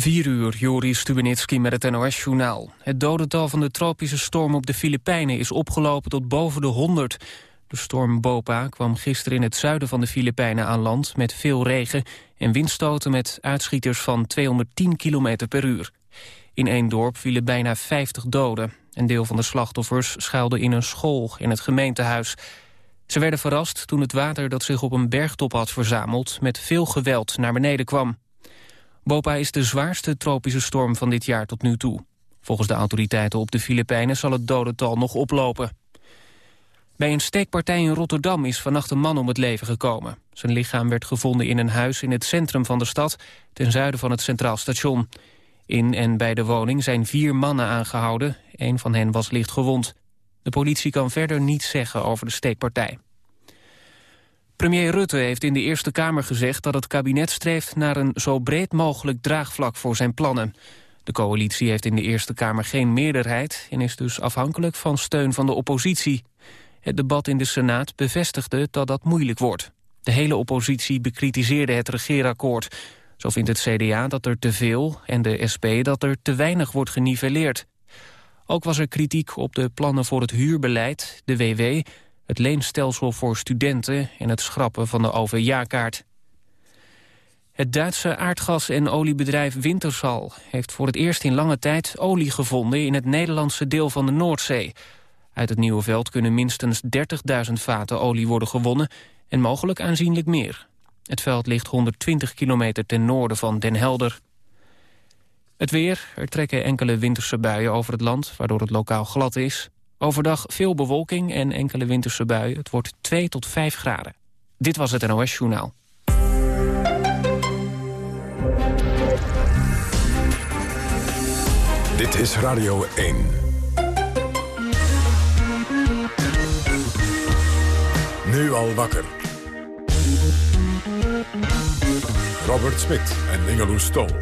4 uur, Joris Stubenitski met het NOS-journaal. Het dodental van de tropische storm op de Filipijnen is opgelopen tot boven de 100. De storm Bopa kwam gisteren in het zuiden van de Filipijnen aan land... met veel regen en windstoten met uitschieters van 210 km per uur. In één dorp vielen bijna 50 doden. Een deel van de slachtoffers schuilde in een school in het gemeentehuis. Ze werden verrast toen het water dat zich op een bergtop had verzameld... met veel geweld naar beneden kwam. Bopa is de zwaarste tropische storm van dit jaar tot nu toe. Volgens de autoriteiten op de Filipijnen zal het dodental nog oplopen. Bij een steekpartij in Rotterdam is vannacht een man om het leven gekomen. Zijn lichaam werd gevonden in een huis in het centrum van de stad... ten zuiden van het Centraal Station. In en bij de woning zijn vier mannen aangehouden. Een van hen was licht gewond. De politie kan verder niets zeggen over de steekpartij. Premier Rutte heeft in de Eerste Kamer gezegd dat het kabinet streeft naar een zo breed mogelijk draagvlak voor zijn plannen. De coalitie heeft in de Eerste Kamer geen meerderheid en is dus afhankelijk van steun van de oppositie. Het debat in de Senaat bevestigde dat dat moeilijk wordt. De hele oppositie bekritiseerde het regeerakkoord. Zo vindt het CDA dat er te veel en de SP dat er te weinig wordt geniveleerd. Ook was er kritiek op de plannen voor het huurbeleid, de WW het leenstelsel voor studenten en het schrappen van de OV-jaarkaart. Het Duitse aardgas- en oliebedrijf Wintersal heeft voor het eerst in lange tijd olie gevonden in het Nederlandse deel van de Noordzee. Uit het nieuwe veld kunnen minstens 30.000 vaten olie worden gewonnen en mogelijk aanzienlijk meer. Het veld ligt 120 kilometer ten noorden van Den Helder. Het weer, er trekken enkele winterse buien over het land, waardoor het lokaal glad is. Overdag veel bewolking en enkele winterse buien. Het wordt 2 tot 5 graden. Dit was het NOS Journaal. Dit is Radio 1. Nu al wakker. Robert Smit en Ingeloes Stol.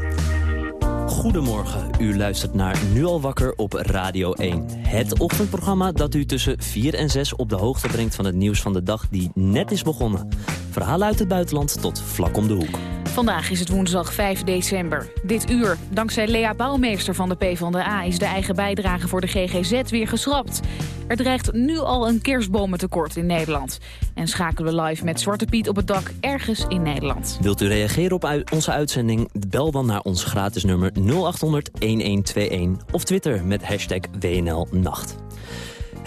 Goedemorgen, u luistert naar Nu al wakker op Radio 1. Het ochtendprogramma dat u tussen 4 en 6 op de hoogte brengt van het nieuws van de dag die net is begonnen. Verhalen uit het buitenland tot vlak om de hoek. Vandaag is het woensdag 5 december. Dit uur, dankzij Lea Bouwmeester van de PvdA... is de eigen bijdrage voor de GGZ weer geschrapt. Er dreigt nu al een kerstbomentekort in Nederland. En schakelen we live met Zwarte Piet op het dak ergens in Nederland. Wilt u reageren op onze uitzending? Bel dan naar ons gratis nummer 0800-1121... of Twitter met hashtag WNLNacht.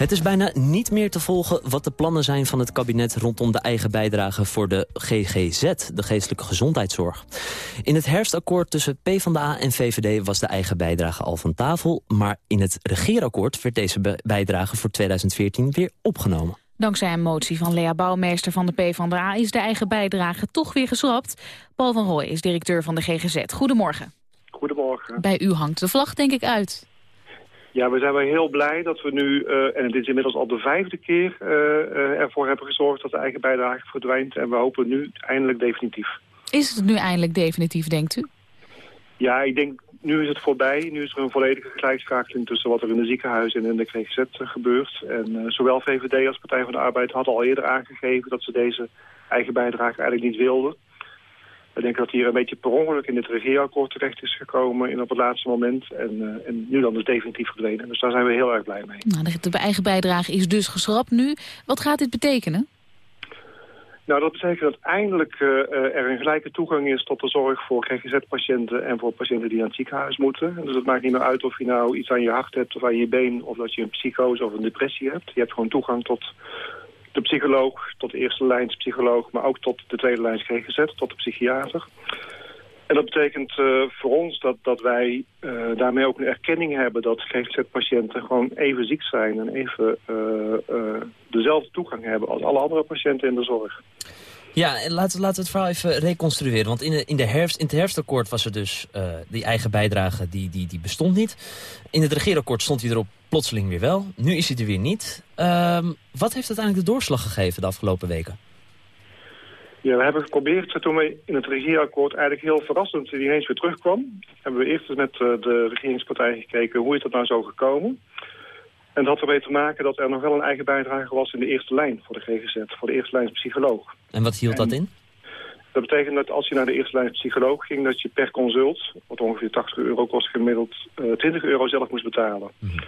Het is bijna niet meer te volgen wat de plannen zijn van het kabinet... rondom de eigen bijdrage voor de GGZ, de geestelijke gezondheidszorg. In het herfstakkoord tussen PvdA en VVD was de eigen bijdrage al van tafel... maar in het regeerakkoord werd deze bijdrage voor 2014 weer opgenomen. Dankzij een motie van Lea Bouwmeester van de PvdA... is de eigen bijdrage toch weer geschrapt. Paul van Rooij is directeur van de GGZ. Goedemorgen. Goedemorgen. Bij u hangt de vlag denk ik uit. Ja, we zijn wel heel blij dat we nu, uh, en het is inmiddels al de vijfde keer, uh, uh, ervoor hebben gezorgd dat de eigen bijdrage verdwijnt. En we hopen nu eindelijk definitief. Is het nu eindelijk definitief, denkt u? Ja, ik denk, nu is het voorbij. Nu is er een volledige gelijkschakeling tussen wat er in de ziekenhuizen en in de GGZ gebeurt. En zowel VVD als Partij van de Arbeid hadden al eerder aangegeven dat ze deze eigen bijdrage eigenlijk niet wilden. We denken dat hier een beetje per ongeluk in dit regeerakkoord terecht is gekomen in op het laatste moment. En, uh, en nu dan dus definitief verdwenen. Dus daar zijn we heel erg blij mee. Nou, de eigen bijdrage is dus geschrapt nu. Wat gaat dit betekenen? Nou, dat betekent dat eindelijk uh, er een gelijke toegang is tot de zorg voor GGZ-patiënten en voor patiënten die aan het ziekenhuis moeten. Dus het maakt niet meer uit of je nou iets aan je hart hebt of aan je been of dat je een psychose of een depressie hebt. Je hebt gewoon toegang tot de psycholoog, tot de eerste lijns psycholoog, maar ook tot de tweede lijns GGZ, tot de psychiater. En dat betekent uh, voor ons dat, dat wij uh, daarmee ook een erkenning hebben dat GGZ-patiënten gewoon even ziek zijn en even uh, dezelfde toegang hebben als alle andere patiënten in de zorg. Ja, en laten, laten we het verhaal even reconstrueren. Want in, de, in, de herfst, in het herfstakkoord was er dus uh, die eigen bijdrage, die, die, die bestond niet. In het regeerakkoord stond hij erop plotseling weer wel. Nu is hij er weer niet. Um, wat heeft uiteindelijk de doorslag gegeven de afgelopen weken? Ja, we hebben geprobeerd, toen we in het regeerakkoord eigenlijk heel verrassend ineens weer terugkwam, hebben we eerst met de regeringspartij gekeken hoe is dat nou zo gekomen. En dat had ermee te maken dat er nog wel een eigen bijdrage was in de eerste lijn voor de GGZ, voor de eerste lijn psycholoog. En wat hield dat in? Dat betekent dat als je naar de eerste lijn psycholoog ging... dat je per consult, wat ongeveer 80 euro kost gemiddeld... Uh, 20 euro zelf moest betalen. Mhm.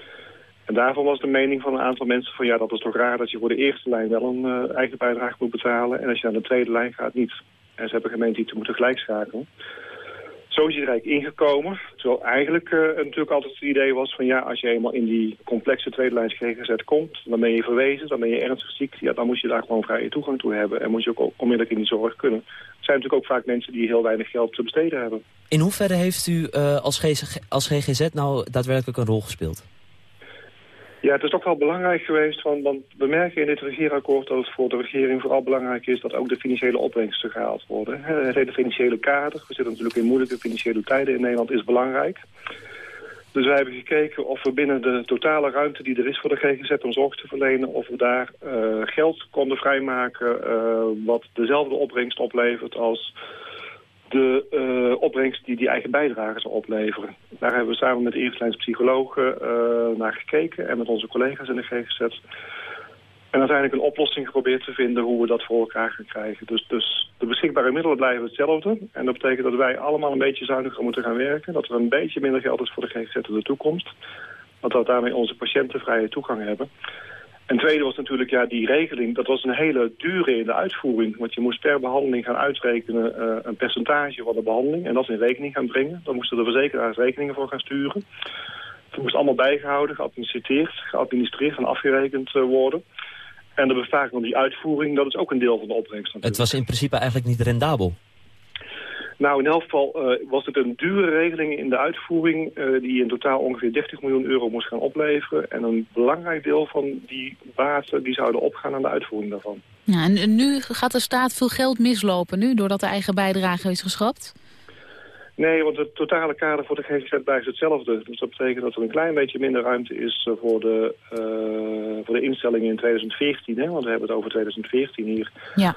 En daarvan was de mening van een aantal mensen van... ja, dat is toch raar dat je voor de eerste lijn wel een uh, eigen bijdrage moet betalen... en als je naar de tweede lijn gaat, niet. En ze hebben gemeenten die te moeten gelijkschakelen. Zo is er eigenlijk ingekomen. Terwijl eigenlijk uh, natuurlijk altijd het idee was van ja, als je eenmaal in die complexe tweede lijns GGZ komt, dan ben je verwezen, dan ben je ernstig ziek. Ja, dan moet je daar gewoon vrije toegang toe hebben en moet je ook onmiddellijk in die zorg kunnen. Het zijn natuurlijk ook vaak mensen die heel weinig geld te besteden hebben. In hoeverre heeft u uh, als, als GGZ nou daadwerkelijk een rol gespeeld? Ja, het is toch wel belangrijk geweest, want, we merken in dit regeerakkoord dat het voor de regering vooral belangrijk is dat ook de financiële opbrengsten gehaald worden. Het hele financiële kader, we zitten natuurlijk in moeilijke financiële tijden in Nederland, is belangrijk. Dus wij hebben gekeken of we binnen de totale ruimte die er is voor de GGZ om zorg te verlenen... of we daar uh, geld konden vrijmaken uh, wat dezelfde opbrengst oplevert als de uh, opbrengst die die eigen bijdrage zal opleveren. Daar hebben we samen met de eerstlijns psychologen uh, naar gekeken en met onze collega's in de GGZ. En uiteindelijk een oplossing geprobeerd te vinden hoe we dat voor elkaar gaan krijgen. Dus, dus de beschikbare middelen blijven hetzelfde. En dat betekent dat wij allemaal een beetje zuiniger moeten gaan werken. Dat er een beetje minder geld is voor de GGZ in de toekomst. Dat we daarmee onze patiënten vrije toegang hebben. En tweede was natuurlijk ja, die regeling. Dat was een hele dure in de uitvoering. Want je moest per behandeling gaan uitrekenen uh, een percentage van de behandeling. En dat in rekening gaan brengen. Dan moesten de verzekeraars rekeningen voor gaan sturen. Het moest allemaal bijgehouden, geadministreerd, geadministreerd en afgerekend uh, worden. En de bestaking van die uitvoering, dat is ook een deel van de opbrengst. Natuurlijk. Het was in principe eigenlijk niet rendabel. Nou, in elk geval uh, was het een dure regeling in de uitvoering... Uh, die in totaal ongeveer 30 miljoen euro moest gaan opleveren. En een belangrijk deel van die baten die zouden opgaan aan de uitvoering daarvan. Ja, en nu gaat de staat veel geld mislopen nu... doordat de eigen bijdrage is geschrapt? Nee, want het totale kader voor de GGZ blijft hetzelfde. Dus dat betekent dat er een klein beetje minder ruimte is uh, voor de, uh, voor de instellingen in 2014. Hè? Want we hebben het over 2014 hier. Ja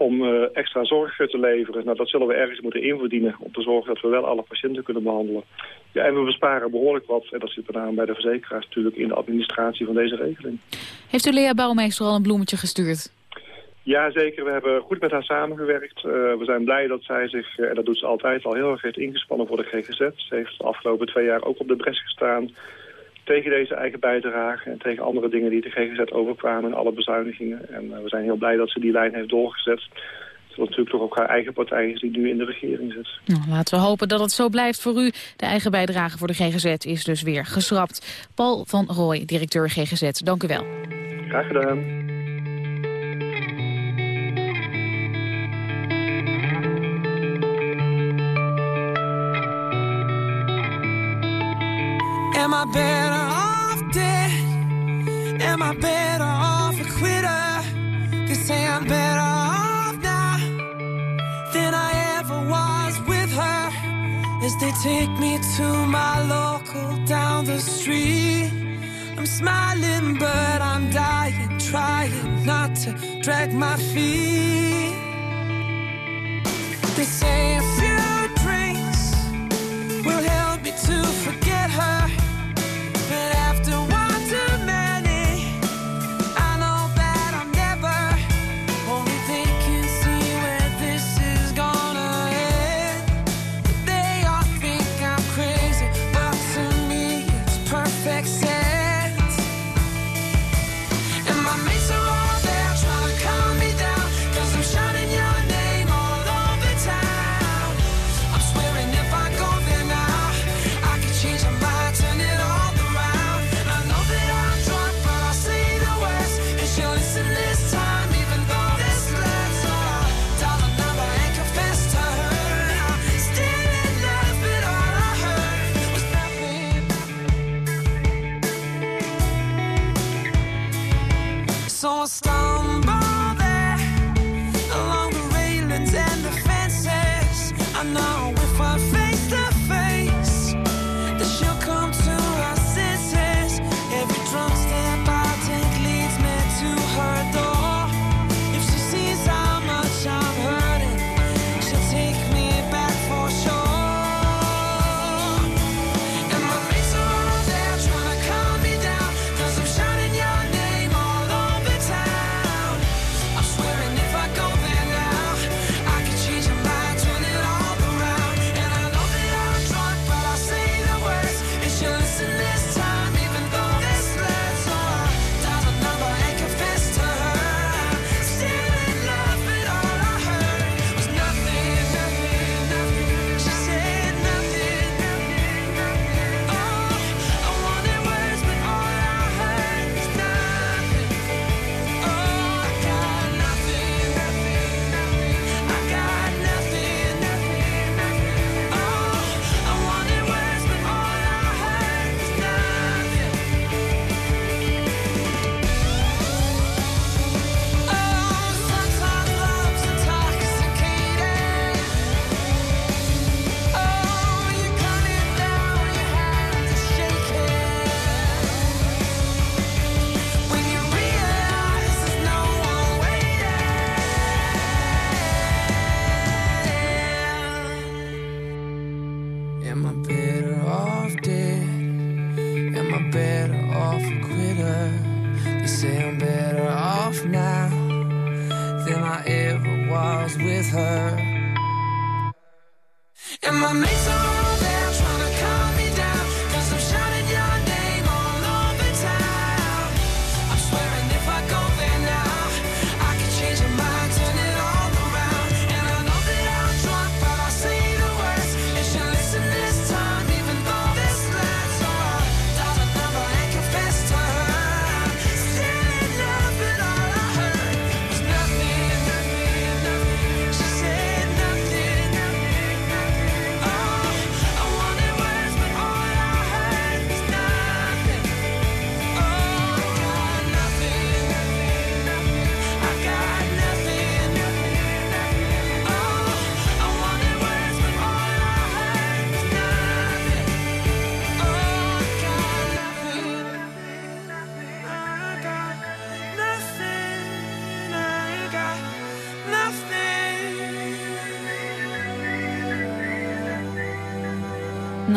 om uh, extra zorg te leveren. Nou, dat zullen we ergens moeten inverdienen om te zorgen dat we wel alle patiënten kunnen behandelen. Ja, en we besparen behoorlijk wat, en dat zit met name bij de verzekeraars natuurlijk, in de administratie van deze regeling. Heeft u Lea Bouwmeester al een bloemetje gestuurd? Ja, zeker. We hebben goed met haar samengewerkt. Uh, we zijn blij dat zij zich, en dat doet ze altijd, al heel erg heeft ingespannen voor de GGZ. Ze heeft de afgelopen twee jaar ook op de bres gestaan tegen deze eigen bijdrage en tegen andere dingen die de GGZ overkwamen en alle bezuinigingen. En uh, we zijn heel blij dat ze die lijn heeft doorgezet. Terwijl natuurlijk toch ook haar eigen partij is die nu in de regering zit. Nou, laten we hopen dat het zo blijft voor u. De eigen bijdrage voor de GGZ is dus weer geschrapt. Paul van Rooij, directeur GGZ, dank u wel. Graag gedaan. Am I take me to my local down the street. I'm smiling, but I'm dying, trying not to drag my feet. They say a change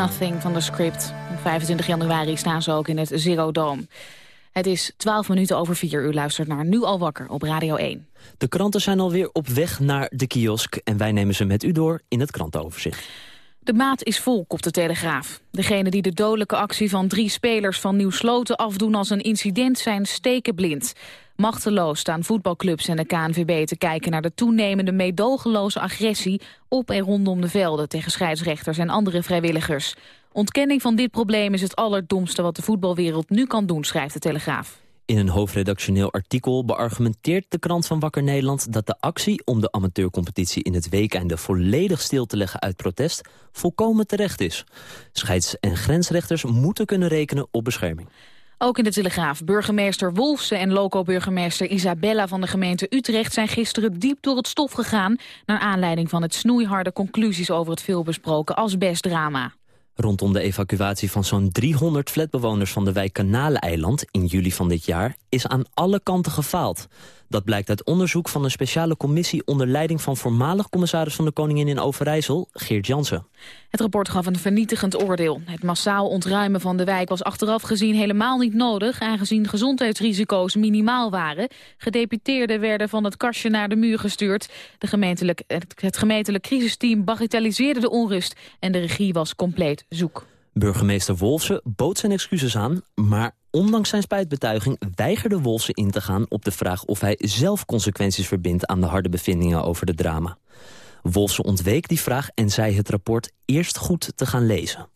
nothing. Van de script. Op 25 januari staan ze ook in het Zero Dome. Het is 12 minuten over 4 uur. Luistert naar Nu al wakker op Radio 1. De kranten zijn alweer op weg naar de kiosk... en wij nemen ze met u door in het krantenoverzicht. De maat is vol, op de Telegraaf. Degenen die de dodelijke actie van drie spelers van Nieuw Sloten afdoen als een incident zijn stekenblind. Machteloos staan voetbalclubs en de KNVB te kijken naar de toenemende meedogenloze agressie op en rondom de velden tegen scheidsrechters en andere vrijwilligers. Ontkenning van dit probleem is het allerdomste wat de voetbalwereld nu kan doen, schrijft de Telegraaf. In een hoofdredactioneel artikel beargumenteert de krant van Wakker Nederland... dat de actie om de amateurcompetitie in het weekende volledig stil te leggen uit protest... volkomen terecht is. Scheids- en grensrechters moeten kunnen rekenen op bescherming. Ook in de Telegraaf. Burgemeester Wolfsen en loco-burgemeester Isabella van de gemeente Utrecht... zijn gisteren diep door het stof gegaan... naar aanleiding van het snoeiharde conclusies over het veelbesproken asbestdrama. Rondom de evacuatie van zo'n 300 flatbewoners van de wijk Kanaleiland in juli van dit jaar is aan alle kanten gefaald. Dat blijkt uit onderzoek van een speciale commissie onder leiding van voormalig commissaris van de Koningin in Overijssel, Geert Jansen. Het rapport gaf een vernietigend oordeel. Het massaal ontruimen van de wijk was achteraf gezien helemaal niet nodig... aangezien gezondheidsrisico's minimaal waren. Gedeputeerden werden van het kastje naar de muur gestuurd. De gemeentelijk, het gemeentelijk crisisteam bagatelliseerde de onrust... en de regie was compleet zoek. Burgemeester Wolfsen bood zijn excuses aan, maar ondanks zijn spijtbetuiging weigerde Wolfsen in te gaan op de vraag of hij zelf consequenties verbindt aan de harde bevindingen over de drama. Wolfsen ontweek die vraag en zei het rapport eerst goed te gaan lezen.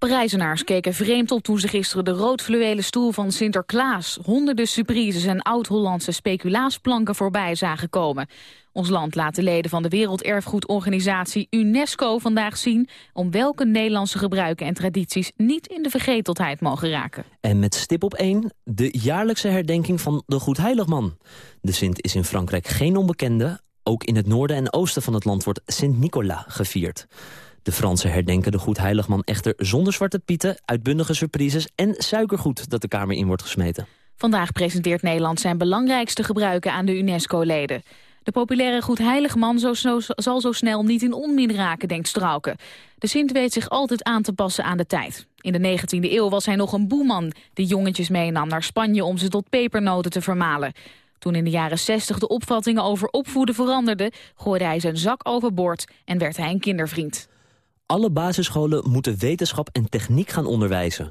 Parijzenaars keken vreemd op toen ze gisteren de rood-fluwelen stoel van Sinterklaas, honderden surprises en oud-Hollandse speculaasplanken voorbij zagen komen. Ons land laat de leden van de Werelderfgoedorganisatie UNESCO vandaag zien om welke Nederlandse gebruiken en tradities niet in de vergetelheid mogen raken. En met stip op één de jaarlijkse herdenking van de Goedheiligman. De Sint is in Frankrijk geen onbekende. Ook in het noorden en oosten van het land wordt Sint-Nicolas gevierd. De Fransen herdenken de Goedheiligman echter zonder zwarte pieten, uitbundige surprises en suikergoed dat de kamer in wordt gesmeten. Vandaag presenteert Nederland zijn belangrijkste gebruiken aan de UNESCO-leden. De populaire Goedheiligman zo, zo, zal zo snel niet in onmin raken, denkt Strauke. De Sint weet zich altijd aan te passen aan de tijd. In de 19e eeuw was hij nog een boeman die jongetjes meenam naar Spanje om ze tot pepernoten te vermalen. Toen in de jaren 60 de opvattingen over opvoeden veranderden, gooide hij zijn zak overboord en werd hij een kindervriend. Alle basisscholen moeten wetenschap en techniek gaan onderwijzen.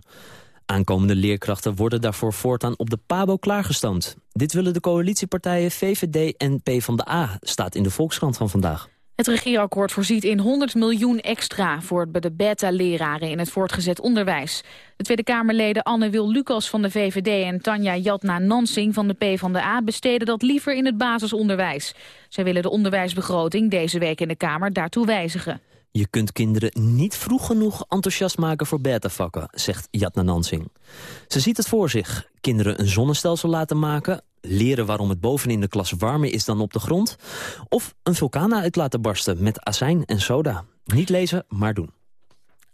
Aankomende leerkrachten worden daarvoor voortaan op de PABO klaargestoomd. Dit willen de coalitiepartijen VVD en PvdA, staat in de Volkskrant van vandaag. Het regeerakkoord voorziet in 100 miljoen extra voor de beta-leraren in het voortgezet onderwijs. De Tweede Kamerleden Anne Wil Lucas van de VVD en Tanja Jatna Nansing van de PvdA besteden dat liever in het basisonderwijs. Zij willen de onderwijsbegroting deze week in de Kamer daartoe wijzigen. Je kunt kinderen niet vroeg genoeg enthousiast maken voor beta-vakken, zegt Jatna Nansing. Ze ziet het voor zich. Kinderen een zonnestelsel laten maken, leren waarom het bovenin de klas warmer is dan op de grond... of een vulkaan uit laten barsten met azijn en soda. Niet lezen, maar doen.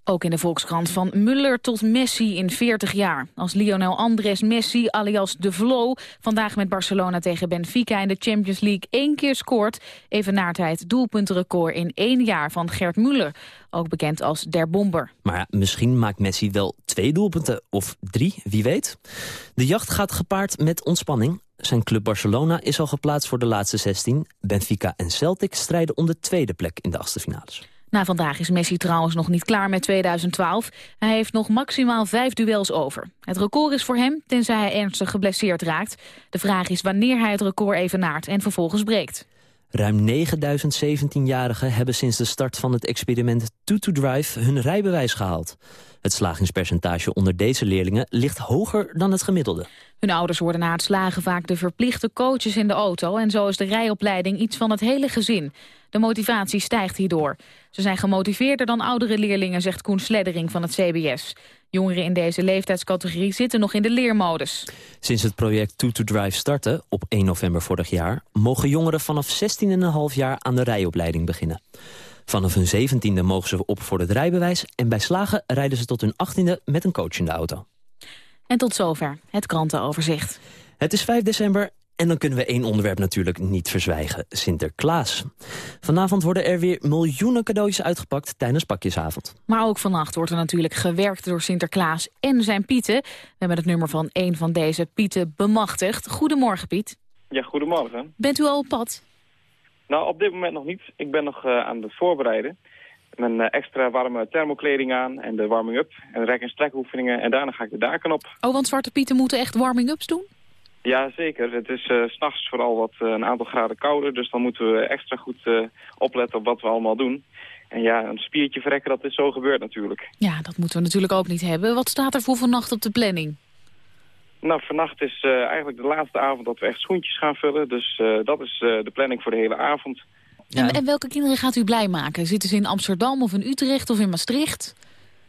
Ook in de Volkskrant van Muller tot Messi in 40 jaar. Als Lionel Andres Messi, alias De Vlo, vandaag met Barcelona tegen Benfica in de Champions League één keer scoort, evenaart hij het doelpuntenrecord in één jaar van Gert Muller, ook bekend als Der Bomber. Maar ja, misschien maakt Messi wel twee doelpunten of drie, wie weet. De jacht gaat gepaard met ontspanning. Zijn club Barcelona is al geplaatst voor de laatste 16. Benfica en Celtic strijden om de tweede plek in de achtste finales. Na vandaag is Messi trouwens nog niet klaar met 2012. Hij heeft nog maximaal vijf duels over. Het record is voor hem, tenzij hij ernstig geblesseerd raakt. De vraag is wanneer hij het record evenaart en vervolgens breekt. Ruim 9000 17-jarigen hebben sinds de start van het experiment Tutu Drive hun rijbewijs gehaald. Het slagingspercentage onder deze leerlingen ligt hoger dan het gemiddelde. Hun ouders worden na het slagen vaak de verplichte coaches in de auto... en zo is de rijopleiding iets van het hele gezin. De motivatie stijgt hierdoor. Ze zijn gemotiveerder dan oudere leerlingen, zegt Koen Sleddering van het CBS. Jongeren in deze leeftijdscategorie zitten nog in de leermodus. Sinds het project Tutu Drive startte, op 1 november vorig jaar... mogen jongeren vanaf 16,5 jaar aan de rijopleiding beginnen. Vanaf hun zeventiende mogen ze op voor het rijbewijs... en bij slagen rijden ze tot hun achttiende met een coach in de auto. En tot zover het krantenoverzicht. Het is 5 december en dan kunnen we één onderwerp natuurlijk niet verzwijgen. Sinterklaas. Vanavond worden er weer miljoenen cadeautjes uitgepakt tijdens pakjesavond. Maar ook vannacht wordt er natuurlijk gewerkt door Sinterklaas en zijn Pieten. We hebben het nummer van een van deze Pieten bemachtigd. Goedemorgen Piet. Ja, goedemorgen. Bent u al op pad? Nou, op dit moment nog niet. Ik ben nog uh, aan het voorbereiden. Mijn uh, extra warme thermokleding aan en de warming-up en rek- en strekoefeningen. En daarna ga ik de daken op. Oh, want Zwarte Pieten moeten echt warming-ups doen? Ja, zeker. Het is uh, s'nachts vooral wat een aantal graden kouder. Dus dan moeten we extra goed opletten op wat we allemaal doen. En ja, een spiertje verrekken, dat is zo gebeurd natuurlijk. Ja, dat moeten we natuurlijk ook niet hebben. Wat staat er voor vannacht op de planning? Nou, vannacht is eigenlijk de laatste avond dat we echt schoentjes gaan vullen. Dus dat is de planning voor de hele avond. Ja. En, en, welke kinderen gaat u blij maken? Zitten ze in Amsterdam of in Utrecht of in Maastricht?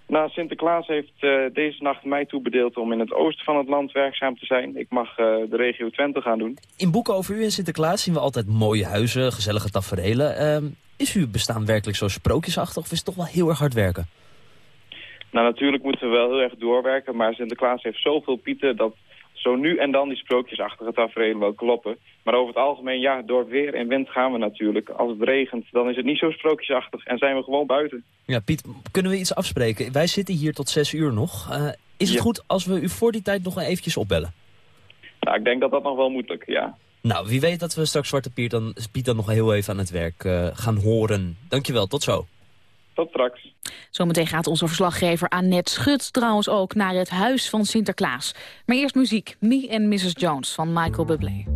Nou, Sinterklaas heeft deze nacht mij toebedeeld om in het oosten van het land werkzaam te zijn. Ik mag de regio Twente gaan doen. In boeken over u en Sinterklaas zien we altijd mooie huizen, gezellige taferelen. Ehm, is uw bestaan werkelijk zo sprookjesachtig of is het toch wel heel erg hard werken? Nou, natuurlijk moeten we wel heel erg doorwerken, maar Sinterklaas heeft zoveel pieten dat zo nu en dan die sprookjesachtige tafereelen wel kloppen. Maar over het algemeen, ja, door weer en wind gaan we natuurlijk. Als het regent, dan is het niet zo sprookjesachtig en zijn we gewoon buiten. Ja, Piet, kunnen we iets afspreken? Wij zitten hier tot zes uur nog. Uh, is het ja. goed als we u voor die tijd nog eventjes opbellen? Nou, ik denk dat dat nog wel moet lukken, ja. Nou, wie weet dat we straks Zwarte Piet dan, Piet dan nog heel even aan het werk uh, gaan horen. Dankjewel, tot zo. Tot straks. Zometeen gaat onze verslaggever Annette Schut trouwens ook naar het huis van Sinterklaas. Maar eerst muziek. Me and Mrs. Jones van Michael Bublé.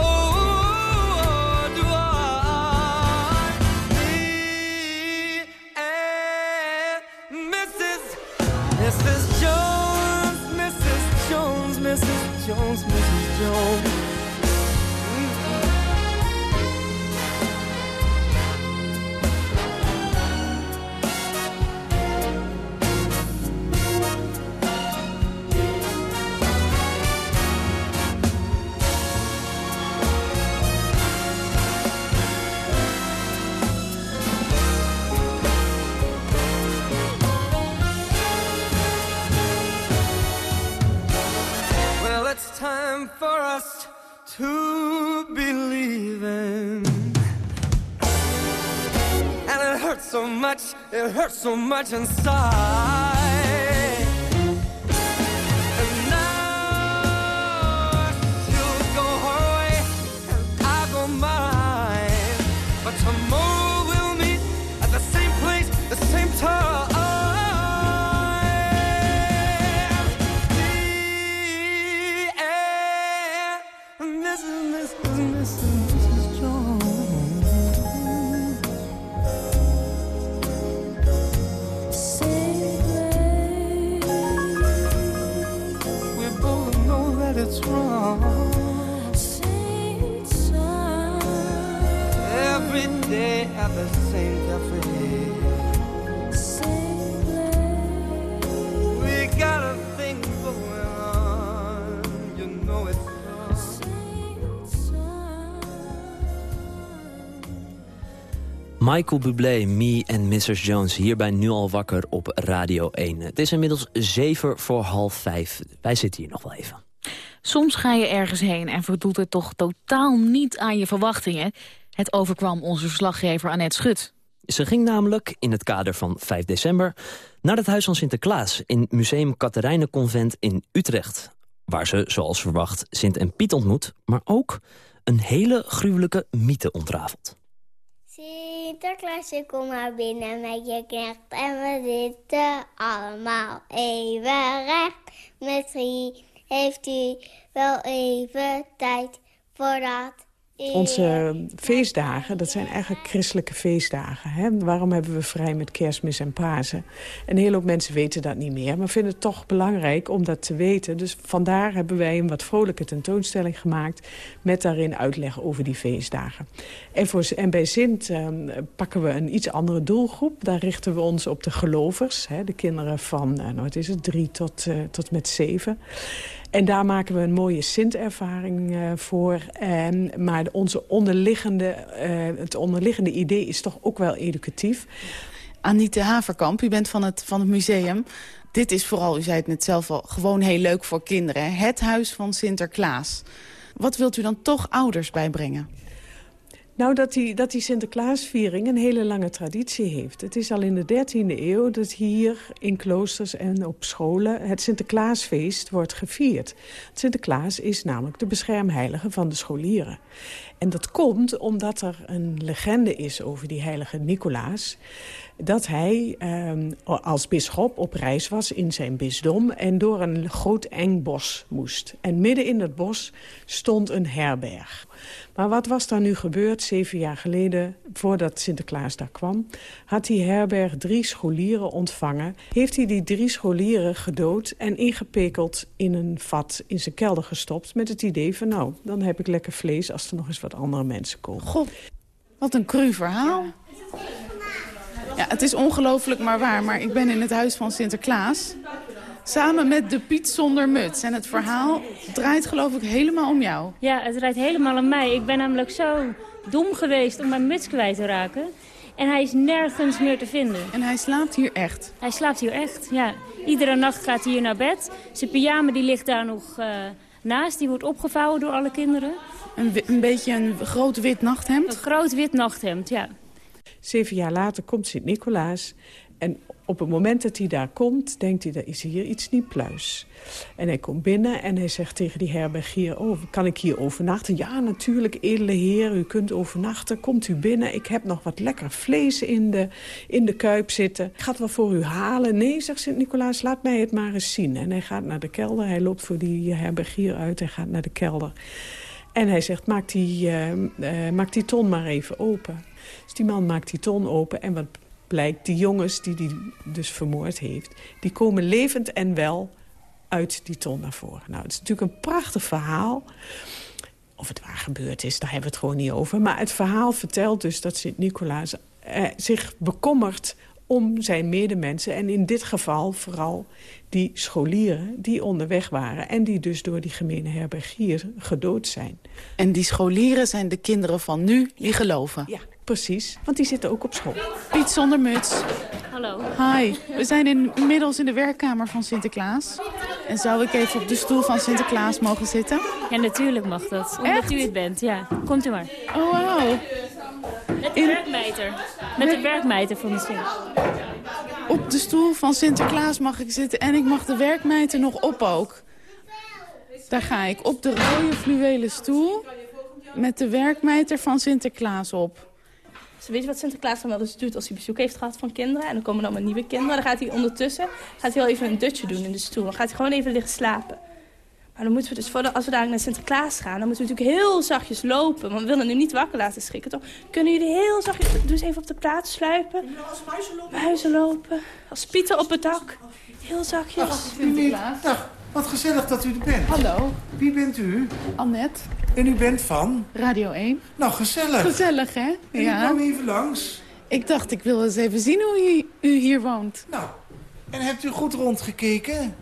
it hurts so much inside. Michael Bublé, Me en Mrs. Jones, hierbij nu al wakker op Radio 1. Het is inmiddels zeven voor half vijf. Wij zitten hier nog wel even. Soms ga je ergens heen en voldoet het toch totaal niet aan je verwachtingen. Het overkwam onze verslaggever Annette Schut. Ze ging namelijk, in het kader van 5 december... naar het Huis van Sinterklaas in Museum Katerijnenconvent in Utrecht. Waar ze, zoals verwacht, Sint en Piet ontmoet... maar ook een hele gruwelijke mythe ontrafelt. Sinterklaasje, kom maar binnen met je knecht en we zitten allemaal even recht. Misschien heeft u wel even tijd voor dat. Onze feestdagen, dat zijn eigenlijk christelijke feestdagen. Hè? Waarom hebben we vrij met kerstmis en Pasen? Een hele hoop mensen weten dat niet meer, maar vinden het toch belangrijk om dat te weten. Dus vandaar hebben wij een wat vrolijke tentoonstelling gemaakt... met daarin uitleg over die feestdagen. En, voor, en bij Sint eh, pakken we een iets andere doelgroep. Daar richten we ons op de gelovers, hè? de kinderen van eh, nou, wat is het, drie tot, uh, tot met zeven... En daar maken we een mooie Sint-ervaring uh, voor. En, maar onze onderliggende, uh, het onderliggende idee is toch ook wel educatief. Anita Haverkamp, u bent van het, van het museum. Dit is vooral, u zei het net zelf al, gewoon heel leuk voor kinderen. Het huis van Sinterklaas. Wat wilt u dan toch ouders bijbrengen? Nou, dat die, dat die Sinterklaasviering een hele lange traditie heeft. Het is al in de 13e eeuw dat hier in kloosters en op scholen... het Sinterklaasfeest wordt gevierd. Sinterklaas is namelijk de beschermheilige van de scholieren. En dat komt omdat er een legende is over die heilige Nicolaas dat hij eh, als bisschop op reis was in zijn bisdom... en door een groot eng bos moest. En midden in het bos stond een herberg. Maar wat was daar nu gebeurd zeven jaar geleden, voordat Sinterklaas daar kwam? Had die herberg drie scholieren ontvangen. Heeft hij die drie scholieren gedood en ingepekeld in een vat in zijn kelder gestopt... met het idee van nou, dan heb ik lekker vlees als er nog eens wat andere mensen komen. God, wat een cru verhaal. Ja, het is ongelooflijk maar waar, maar ik ben in het huis van Sinterklaas... samen met de Piet zonder muts. En het verhaal draait geloof ik helemaal om jou. Ja, het draait helemaal om mij. Ik ben namelijk zo dom geweest om mijn muts kwijt te raken. En hij is nergens meer te vinden. En hij slaapt hier echt? Hij slaapt hier echt, ja. Iedere nacht gaat hij hier naar bed. Zijn pyjama die ligt daar nog uh, naast. Die wordt opgevouwen door alle kinderen. Een, een beetje een groot wit nachthemd? Een groot wit nachthemd, ja. Zeven jaar later komt Sint-Nicolaas. En op het moment dat hij daar komt, denkt hij, er is hier iets niet pluis. En hij komt binnen en hij zegt tegen die herbergier... oh, kan ik hier overnachten? Ja, natuurlijk, edele heer, u kunt overnachten. Komt u binnen, ik heb nog wat lekker vlees in de, in de kuip zitten. Ik ga het wel voor u halen. Nee, zegt Sint-Nicolaas, laat mij het maar eens zien. En hij gaat naar de kelder, hij loopt voor die herbergier uit... en gaat naar de kelder. En hij zegt, maak die, uh, maak die ton maar even open. Dus die man maakt die ton open en wat blijkt, die jongens die hij dus vermoord heeft... die komen levend en wel uit die ton naar voren. Nou, het is natuurlijk een prachtig verhaal. Of het waar gebeurd is, daar hebben we het gewoon niet over. Maar het verhaal vertelt dus dat Sint-Nicolaas eh, zich bekommert om zijn medemensen. En in dit geval vooral die scholieren die onderweg waren... en die dus door die gemene herbergier gedood zijn. En die scholieren zijn de kinderen van nu die geloven? Ja, precies. Want die zitten ook op school. Piet zonder muts. Hallo. Hi. We zijn inmiddels in de werkkamer van Sinterklaas. En zou ik even op de stoel van Sinterklaas mogen zitten? Ja, natuurlijk mag dat. Omdat Echt? u het bent, ja. Komt u maar. Oh, wauw. Met de werkmeter. Met de werkmeter van de Sint. Op de stoel van Sinterklaas mag ik zitten en ik mag de werkmeter nog op ook. Daar ga ik op de rode fluwelen stoel met de werkmeter van Sinterklaas op. Dus weet je wat Sinterklaas dan wel eens doet als hij bezoek heeft gehad van kinderen? En dan komen dan maar nieuwe kinderen. Dan gaat hij ondertussen gaat hij wel even een dutje doen in de stoel. Dan gaat hij gewoon even liggen slapen. Maar dan moeten we dus, voor de, als we dadelijk naar Sinterklaas gaan... dan moeten we natuurlijk heel zachtjes lopen. Want we willen nu niet wakker laten schrikken, toch? Kunnen jullie heel zachtjes... Doe eens even op de plaats sluipen. Als muizen lopen. Muizen lopen. Als pieten op het dak. Heel zachtjes. Dag, Dag, wat gezellig dat u er bent. Hallo. Wie bent u? Annette. En u bent van? Radio 1. Nou, gezellig. Gezellig, hè? En ja. ik kwam even langs. Ik dacht, ik wil eens even zien hoe u, u hier woont. Nou, en hebt u goed rondgekeken?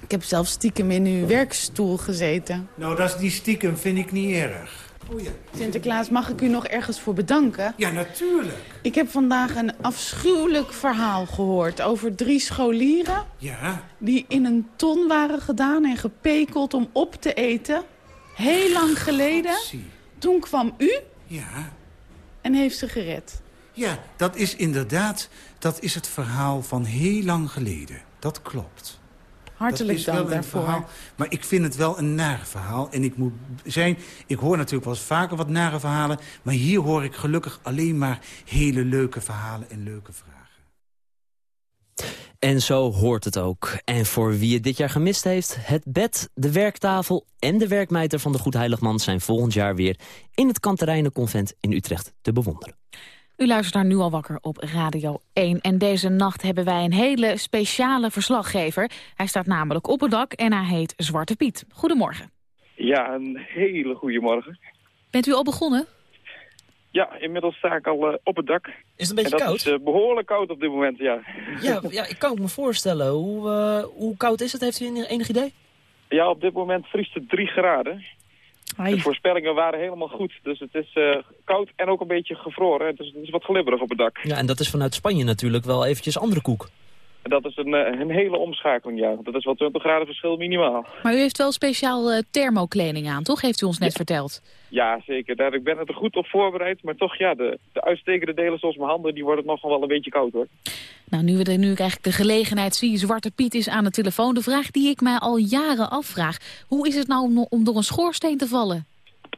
Ik heb zelf stiekem in uw werkstoel gezeten. Nou, dat is die stiekem vind ik niet erg. Oh ja. Sinterklaas, mag ik u nog ergens voor bedanken? Ja, natuurlijk. Ik heb vandaag een afschuwelijk verhaal gehoord over drie scholieren... Ja? die in een ton waren gedaan en gepekeld om op te eten. Heel lang geleden. Toen kwam u Ja. en heeft ze gered. Ja, dat is inderdaad dat is het verhaal van heel lang geleden. Dat klopt. Hartelijk dat is dank daarvoor. Verhaal, maar ik vind het wel een nare verhaal. En ik moet zijn, ik hoor natuurlijk wel eens vaker wat nare verhalen. Maar hier hoor ik gelukkig alleen maar hele leuke verhalen en leuke vragen. En zo hoort het ook. En voor wie het dit jaar gemist heeft... het bed, de werktafel en de werkmeter van de Goed Heiligman... zijn volgend jaar weer in het Kanterijnenconvent in Utrecht te bewonderen. U luistert naar Nu al wakker op Radio 1. En deze nacht hebben wij een hele speciale verslaggever. Hij staat namelijk op het dak en hij heet Zwarte Piet. Goedemorgen. Ja, een hele goede morgen. Bent u al begonnen? Ja, inmiddels sta ik al uh, op het dak. Is het een beetje en dat koud? is uh, behoorlijk koud op dit moment, ja. Ja, ja ik kan het me voorstellen. Hoe, uh, hoe koud is het? Heeft u enig idee? Ja, op dit moment vriest het 3 graden. Ai. De voorspellingen waren helemaal goed. Dus het is uh, koud en ook een beetje gevroren. Dus het is wat glibberig op het dak. Ja, en dat is vanuit Spanje natuurlijk wel eventjes andere koek. Dat is een, uh, een hele omschakeling, ja. Dat is wel 20 graden verschil minimaal. Maar u heeft wel speciaal uh, thermokleding aan, toch? Heeft u ons net ja. verteld. Ja, zeker. Daar, ik ben er goed op voorbereid. Maar toch, ja, de, de uitstekende delen zoals mijn handen... die worden nog wel een beetje koud, hoor. Nou, nu, we nu ik eigenlijk de gelegenheid zie... Zwarte Piet is aan de telefoon. De vraag die ik mij al jaren afvraag. Hoe is het nou om door een schoorsteen te vallen?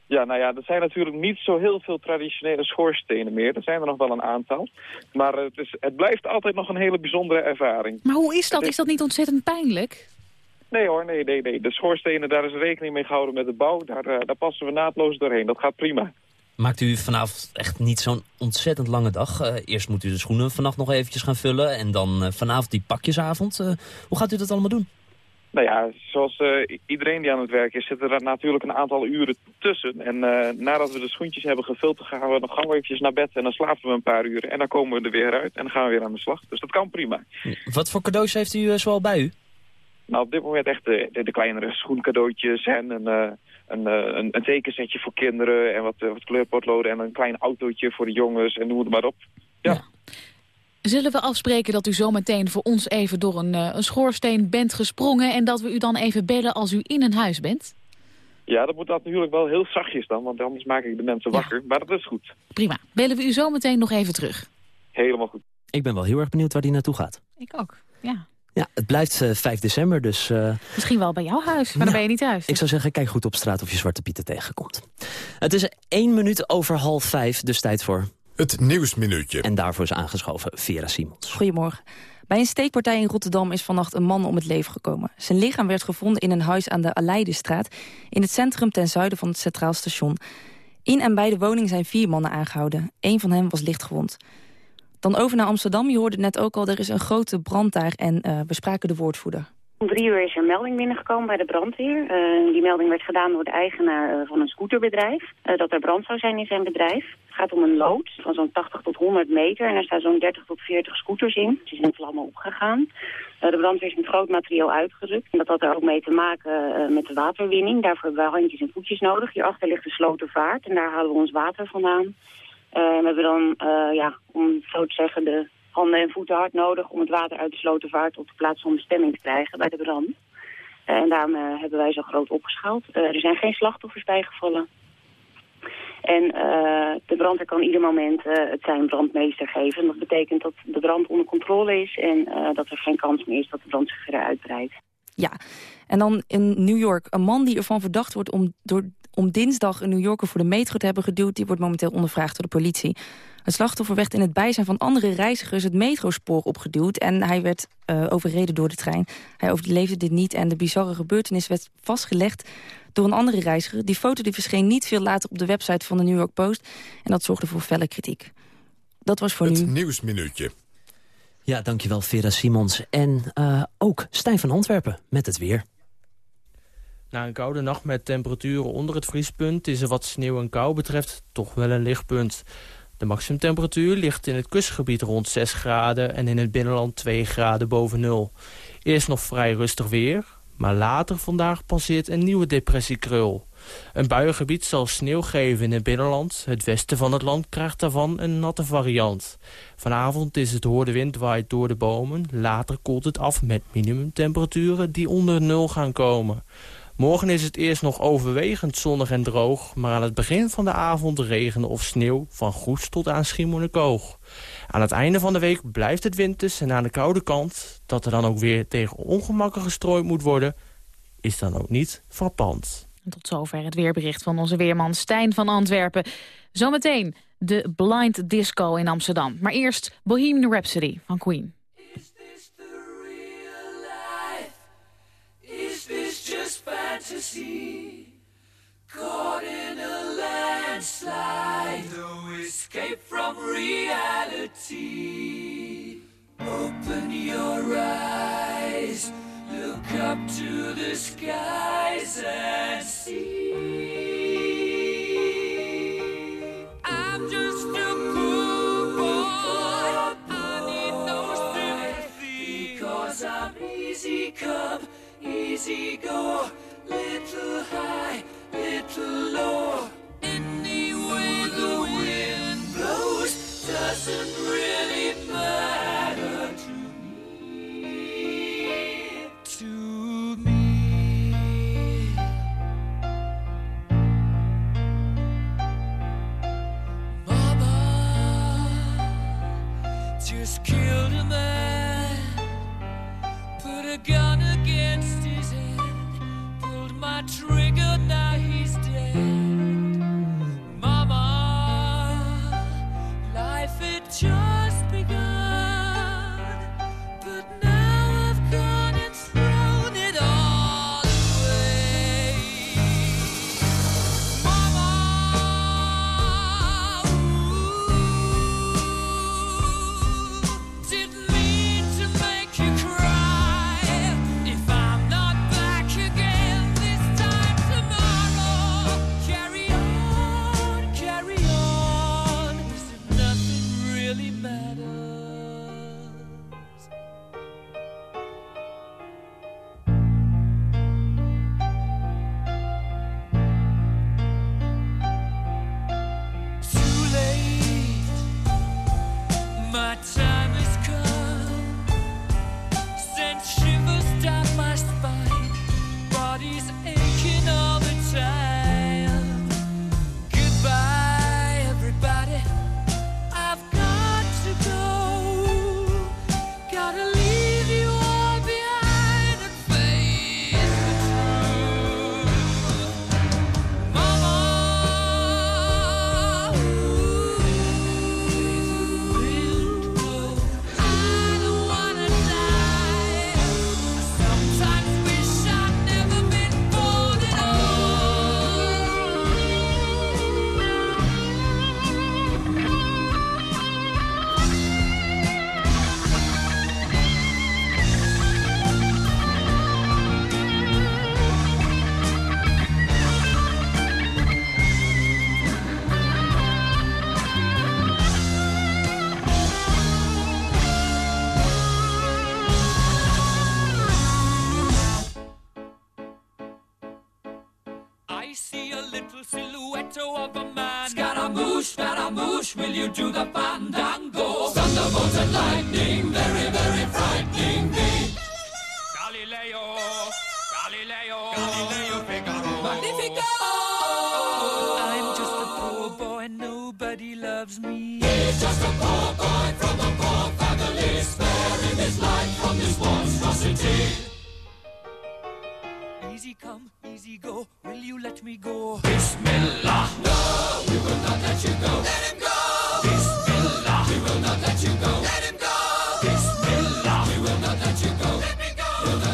Ja, nou ja, er zijn natuurlijk niet zo heel veel traditionele schoorstenen meer. Er zijn er nog wel een aantal. Maar het, is, het blijft altijd nog een hele bijzondere ervaring. Maar hoe is dat? Is dat niet ontzettend pijnlijk? Nee hoor, nee, nee, nee. De schoorstenen, daar is rekening mee gehouden met de bouw. Daar, uh, daar passen we naadloos doorheen. Dat gaat prima. Maakt u vanavond echt niet zo'n ontzettend lange dag? Uh, eerst moet u de schoenen vannacht nog eventjes gaan vullen. En dan uh, vanavond die pakjesavond. hoe gaat u dat allemaal doen? Nou ja, zoals uh, iedereen die aan het werk is, zitten er natuurlijk een aantal uren tussen. En uh, nadat we de schoentjes hebben gevuld, gaan we nog gauw eventjes naar bed en dan slapen we een paar uren. En dan komen we er weer uit en dan gaan we weer aan de slag. Dus dat kan prima. Wat voor cadeaus heeft u uh, zoal bij u? Nou, op dit moment echt de, de, de kleinere schoencadeautjes en een, een, een, een tekensetje voor kinderen en wat, wat kleurpotloden en een klein autootje voor de jongens en noem het maar op. Ja. Zullen we afspreken dat u zometeen voor ons even door een, eh, een schoorsteen bent gesprongen... en dat we u dan even bellen als u in een huis bent? Ja, dat moet natuurlijk wel heel zachtjes dan, want anders maak ik de mensen wakker. Maar dat is goed. Prima. Bellen we u zometeen nog even terug. Helemaal goed. Ik ben wel heel erg benieuwd waar die naartoe gaat. Ik ook, ja. Ja, het blijft eh, 5 december, dus... eh, Misschien wel bij jouw huis, maar dan ben je niet thuis. Ik zou zeggen, kijk goed op straat of je Zwarte Pieten tegenkomt. Het is één minuut over half vijf, dus tijd voor... Het Nieuwsminuutje. En daarvoor is aangeschoven Vera Simons. Goedemorgen. Bij een steekpartij in Rotterdam is vannacht een man om het leven gekomen. Zijn lichaam werd gevonden in een huis aan de Aleidestraat... in het centrum ten zuiden van het Centraal Station. In en bij de woning zijn vier mannen aangehouden. Eén van hen was lichtgewond. Dan over naar Amsterdam. Je hoorde het net ook al, er is een grote brand daar... en eh, we spraken de woordvoerder. Om drie uur is er melding binnengekomen bij de brandweer. Eh, die melding werd gedaan door de eigenaar eh, van een scooterbedrijf. eh, dat er brand zou zijn in zijn bedrijf. Het gaat om een loods van zo'n 80 tot 100 meter. En daar staan zo'n 30 tot 40 scooters in. Ze zijn vlammen opgegaan. De brandweer is met groot materieel uitgerukt. En dat had er ook mee te maken met de waterwinning. Daarvoor hebben we handjes en voetjes nodig. Hierachter ligt de Slotervaart en daar halen we ons water vandaan. We hebben dan, ja, om zo te zeggen, de handen en voeten hard nodig... om het water uit de Slotervaart op de plaats van bestemming te krijgen bij de brand. Eh, en daarom eh, hebben wij zo groot opgeschaald. Eh, er zijn geen slachtoffers bijgevallen. En de brandweer kan ieder moment het zijn brandmeester geven. En dat betekent dat de brand onder controle is en dat er geen kans meer is dat de brand zich verder uitbreidt. Ja, en dan in New York. Een man die ervan verdacht wordt om, door, om dinsdag een New Yorker voor de metro te hebben geduwd... die wordt momenteel ondervraagd door de politie. Het slachtoffer werd in het bijzijn van andere reizigers het metrospoor opgeduwd... en hij werd eh, overreden door de trein. Hij overleefde dit niet en de bizarre gebeurtenis werd vastgelegd door een andere reiziger. Die foto die verscheen niet veel later op de website van de New York Post... en dat zorgde voor felle kritiek. Dat was voor Het nu. Nieuwsminuutje. Ja, dankjewel Vera Simons. En eh, ook Stijn van Antwerpen met het weer. Na een koude nacht met temperaturen onder het vriespunt... is er wat sneeuw en kou betreft toch wel een lichtpunt. De maximumtemperatuur ligt in het kustgebied rond 6 graden... en in het binnenland 2 graden boven nul. Eerst nog vrij rustig weer, maar later vandaag passeert een nieuwe depressiekrul. Een buiengebied zal sneeuw geven in het binnenland. Het westen van het land krijgt daarvan een natte variant. Vanavond is het hoorde wind waait door de bomen. Later koelt het af met minimumtemperaturen die onder nul gaan komen. Morgen is het eerst nog overwegend zonnig en droog... maar aan het begin van de avond regen of sneeuw van Goes tot aan Schiermonnikoog. Aan het einde van de week blijft het winters en aan de koude kant... dat er dan ook weer tegen ongemakken gestrooid moet worden... is dan ook niet frappant. En Tot zover het weerbericht van onze weerman Stijn van Antwerpen. Zometeen de Blind Disco in Amsterdam. Maar eerst Bohemian Rhapsody van Queen.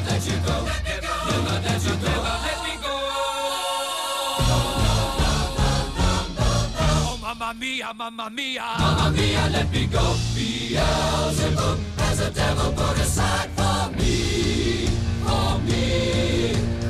Let you go. Not let you go. Let me go! Oh, mamma mia, mamma mia! Mamma mia, let me go. Beelzebub has a devil put aside. For me. For me.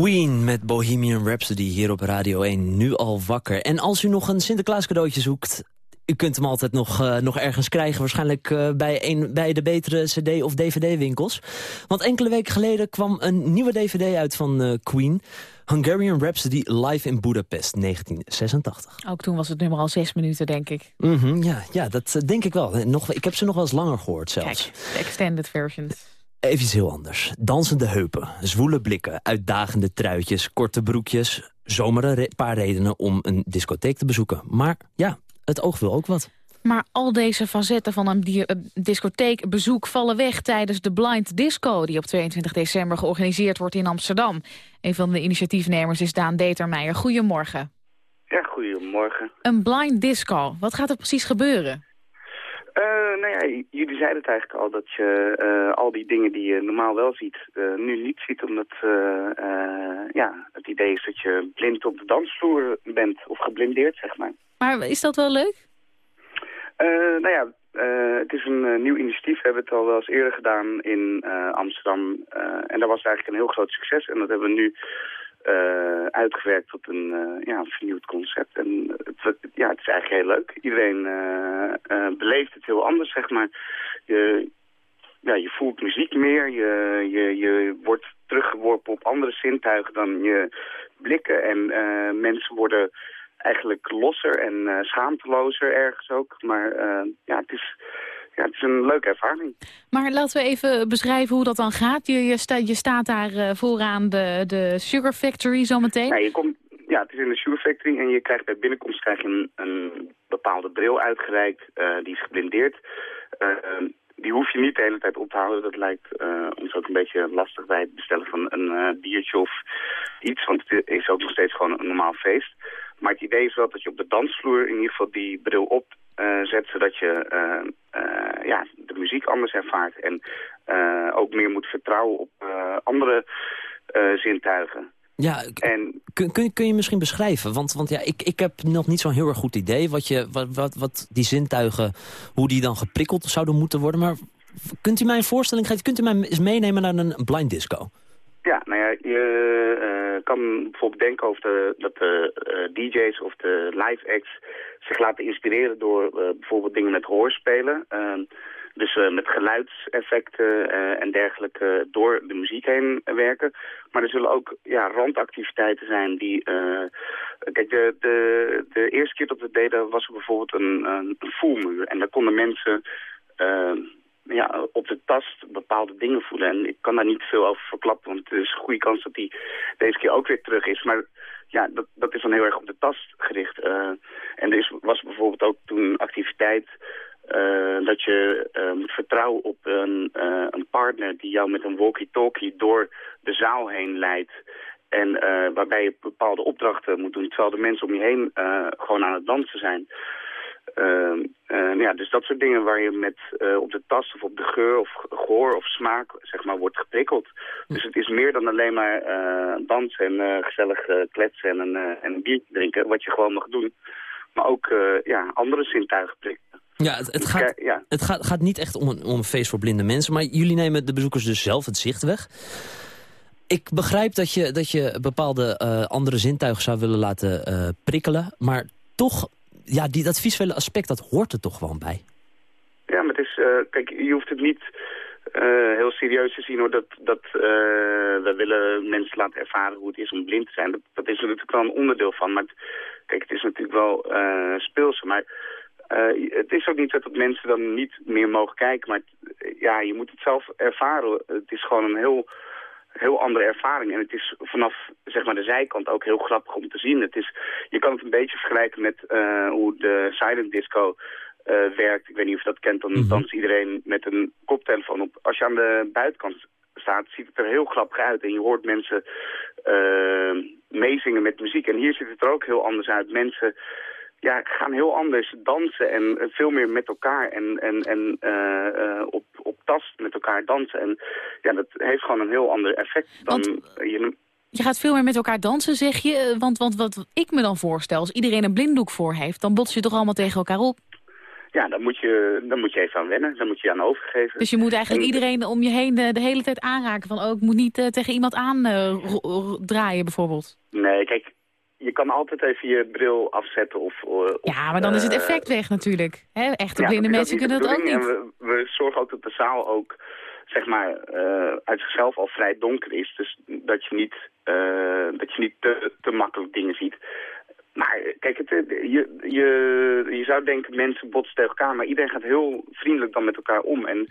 Queen met Bohemian Rhapsody hier op Radio 1, nu al wakker. En als u nog een Sinterklaas cadeautje zoekt... U kunt hem altijd nog, eh, nog ergens krijgen, waarschijnlijk eh, bij, een, bij de betere cd- of dvd-winkels. Want enkele weken geleden kwam een nieuwe dvd uit van eh, Queen. Hungarian Rhapsody live in Budapest, 1986. Ook toen was het nummer al zes minuten, denk ik. Mhm, ja, ja, dat denk ik wel. Nog, ik heb ze nog wel eens langer gehoord zelfs. Kijk, de extended versions. Even iets heel anders. Dansende heupen, zwoele blikken, uitdagende truitjes, korte broekjes. Zomaar een re- paar redenen om een discotheek te bezoeken. Maar ja, het oog wil ook wat. Maar al deze facetten van een di- discotheekbezoek vallen weg tijdens de Blind Disco... die op 22 december georganiseerd wordt in Amsterdam. Een van de initiatiefnemers is Daan Determeijer. Goedemorgen. Ja, goedemorgen. Een blind disco, wat gaat er precies gebeuren? Eh, nou ja, jullie zeiden het eigenlijk al dat je eh, al die dingen die je normaal wel ziet, eh, nu niet ziet. Omdat ja, het idee is dat je blind op de dansvloer bent of geblindeerd, zeg maar. Maar is dat wel leuk? Nou ja, het is een nieuw initiatief. We hebben het al wel eens eerder gedaan in Amsterdam. en dat was eigenlijk een heel groot succes. En dat hebben we nu eh, uitgewerkt tot een, eh, ja, vernieuwd concept. En het, ja, het is eigenlijk heel leuk. Iedereen eh, beleeft het heel anders, zeg maar. Je, ja, je voelt muziek meer. Je, je, je wordt teruggeworpen op andere zintuigen dan je blikken. En mensen worden eigenlijk losser en schaamtelozer ergens ook. Maar ja, het is, ja, het is een leuke ervaring. Maar laten we even beschrijven hoe dat dan gaat. Je, je, sta, je staat daar eh, vooraan de, de Sugar Factory zometeen. Ja, je komt, ja, het is in de Sugar Factory en je krijgt bij binnenkomst krijg je een, een bepaalde bril uitgereikt. eh, die is geblindeerd. Eh, die hoef je niet de hele tijd op te houden. Dat lijkt ons ook een beetje lastig bij het bestellen van een biertje of iets. Want het is ook nog steeds gewoon een normaal feest. Maar het idee is wel dat je op de dansvloer in ieder geval die bril opzet... zodat je eh, eh, ja, de muziek anders ervaart. En eh, ook meer moet vertrouwen op eh, andere eh, zintuigen. Ja, En kun, kun, kun je misschien beschrijven? Want, want ja, ik, ik heb nog niet zo'n heel erg goed idee... Wat, je, wat, wat, wat die zintuigen, hoe die dan geprikkeld zouden moeten worden. Maar kunt u mij een voorstelling geven? Kunt u mij eens meenemen naar een blind disco? Ja, nou ja, je eh, kan bijvoorbeeld denken over de, dat de eh, DJ's of de live acts zich laten inspireren door eh, bijvoorbeeld dingen met hoorspelen. Ehm, dus met geluidseffecten en dergelijke door de muziek heen werken. Maar er zullen ook ja, randactiviteiten zijn die... kijk, de, de, de eerste keer dat we deden was er bijvoorbeeld een, een, een voelmuur. En daar konden mensen ehm, ja, op de tast bepaalde dingen voelen. En ik kan daar niet veel over verklappen, want het is een goede kans dat die deze keer ook weer terug is. Maar ja, dat, dat is dan heel erg op de tast gericht. Uh, en er is, was bijvoorbeeld ook toen activiteit uh, dat je uh, moet vertrouwen op een, een partner die jou met een walkie-talkie door de zaal heen leidt. En waarbij je bepaalde opdrachten moet doen, terwijl de mensen om je heen gewoon aan het dansen zijn. Uh, uh, ja, dus dat soort dingen waar je met uh, op de tas of op de geur of gehoor of smaak zeg maar, wordt geprikkeld. Dus het is meer dan alleen maar uh, dansen en gezellig kletsen en, een, en een biertje drinken, wat je gewoon mag doen. Maar ook ja, andere zintuigen prikken. Ja, het, het, gaat, het gaat, gaat niet echt om een, om een feest voor blinde mensen, maar jullie nemen de bezoekers dus zelf het zicht weg. Ik begrijp dat je, dat je bepaalde andere zintuigen zou willen laten prikkelen, maar toch ja, die, dat visuele aspect, dat hoort er toch gewoon bij. Ja, maar het is, uh, kijk, je hoeft het niet uh, heel serieus te zien hoor, dat, dat uh, we willen mensen laten ervaren hoe het is om blind te zijn. Dat, dat is er natuurlijk wel een onderdeel van, maar kijk, het is natuurlijk wel uh, speelse, maar het is ook niet zo dat mensen dan niet meer mogen kijken, maar ja, je moet het zelf ervaren. Het is gewoon een heel heel andere ervaring. En het is vanaf zeg maar, de zijkant ook heel grappig om te zien. Het is, je kan het een beetje vergelijken met uh, hoe de silent disco uh, werkt. Ik weet niet of je dat kent, dan mm -hmm. danst iedereen met een koptelefoon op. Als je aan de buitenkant staat, ziet het er heel grappig uit. En je hoort mensen uh, meezingen met muziek. En hier ziet het er ook heel anders uit. Mensen ja, gaan heel anders dansen en veel meer met elkaar en, en, en uh, uh, op, op tast met elkaar dansen. En ja, dat heeft gewoon een heel ander effect dan je... Je gaat veel meer met elkaar dansen, zeg je. Want, want wat ik me dan voorstel, als iedereen een blinddoek voor heeft... dan bots je toch allemaal tegen elkaar op? Ja, dan moet je, dan moet je even aan wennen. Dan moet je aan overgeven. Dus je moet eigenlijk en, iedereen om je heen de, de, hele tijd aanraken. Van, oh, ik moet niet uh, tegen iemand aan draaien bijvoorbeeld. Nee, kijk, je kan altijd even je bril afzetten. Of, of ja, maar dan is het effect weg natuurlijk. He, echte ja, blinde mensen kunnen dat ook niet. We, we, zorgen ook dat de zaal ook zeg maar, uh, uit zichzelf al vrij donker is. Dus dat je niet, uh, dat je niet te, te makkelijk dingen ziet. Maar kijk, het, je, je, je zou denken mensen botsen tegen elkaar, maar iedereen gaat heel vriendelijk dan met elkaar om. En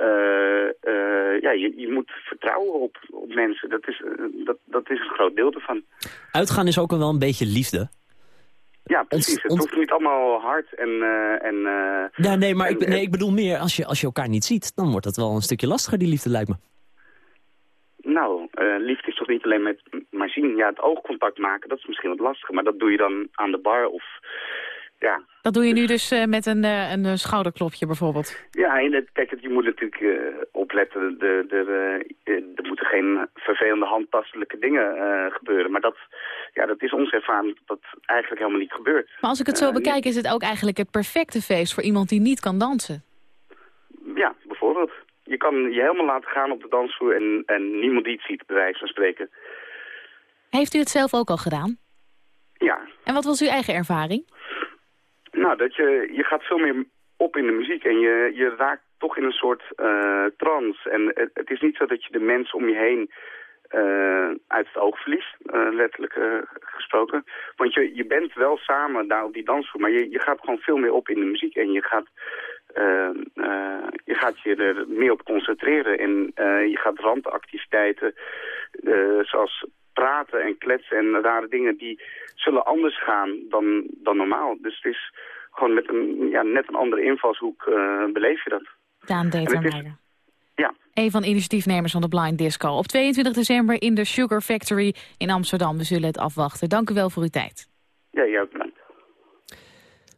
uh, uh, ja, je, je moet vertrouwen op, op mensen. Dat is, dat, dat is een groot deel ervan. Uitgaan is ook wel een beetje liefde. Ja, precies. Het hoeft niet allemaal hard en... Uh, en ja, nee, maar en, ik, nee, ik bedoel meer, als je, als je elkaar niet ziet... dan wordt dat wel een stukje lastiger, die liefde, lijkt me. Nou, uh, liefde is toch niet alleen met maar zien. Ja, het oogcontact maken, dat is misschien wat lastiger. Maar dat doe je dan aan de bar of... Ja. Dat doe je nu dus uh, met een, uh, een schouderklopje bijvoorbeeld? Ja, en het, kijk, je moet natuurlijk uh, opletten. Er moeten geen vervelende handtastelijke dingen gebeuren. Maar dat, ja, dat is ons ervaring dat dat eigenlijk helemaal niet gebeurt. Maar als ik het zo bekijk, is het ook eigenlijk het perfecte feest voor iemand die niet kan dansen? Ja, bijvoorbeeld je kan je helemaal laten gaan op de dansvloer en, en niemand die het ziet, bij wijze van spreken. Heeft u het zelf ook al gedaan? Ja. En wat was uw eigen ervaring? Nou, dat je, je gaat veel meer op in de muziek en je, je raakt toch in een soort uh, trance. En het, is niet zo dat je de mensen om je heen uh, uit het oog verliest, uh, letterlijk gesproken. Want je, je bent wel samen daar op die dansvloer, maar je, je gaat gewoon veel meer op in de muziek en je gaat je gaat je er meer op concentreren en je gaat randactiviteiten zoals praten en kletsen en rare dingen, die zullen anders gaan dan, dan normaal. Dus het is gewoon met een, ja, net een andere invalshoek beleef je dat. Daan Determeijer. Ja. Een van de initiatiefnemers van de Blind Disco. Op 22 december in de Sugar Factory in Amsterdam. We zullen het afwachten. Dank u wel voor uw tijd. Ja, ja, bedankt.